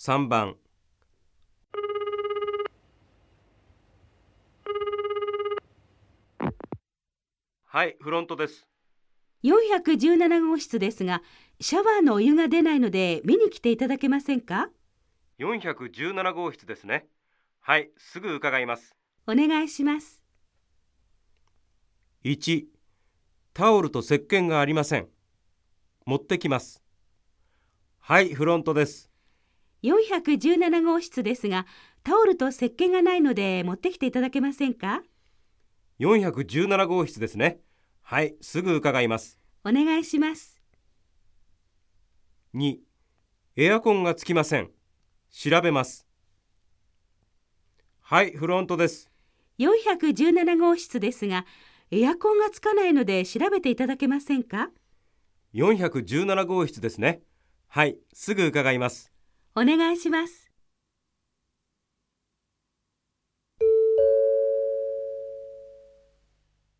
3番。はいフロントです。417号室ですが、シャワーのお湯が出ないので見に来ていただけませんか？417号室ですね。はいすぐ伺います。お願いします。1タオルと石鹸がありません。持ってきます。はいフロントです417号室ですが、タオルと石鹸がないので持ってきていただけませんか？417号室ですね。はいすぐ伺います。お願いします。2エアコンがつきません。調べます。はいフロントです。417号室ですが、エアコンがつかないので調べていただけませんか？417号室ですね。はいすぐ伺いますお願いします。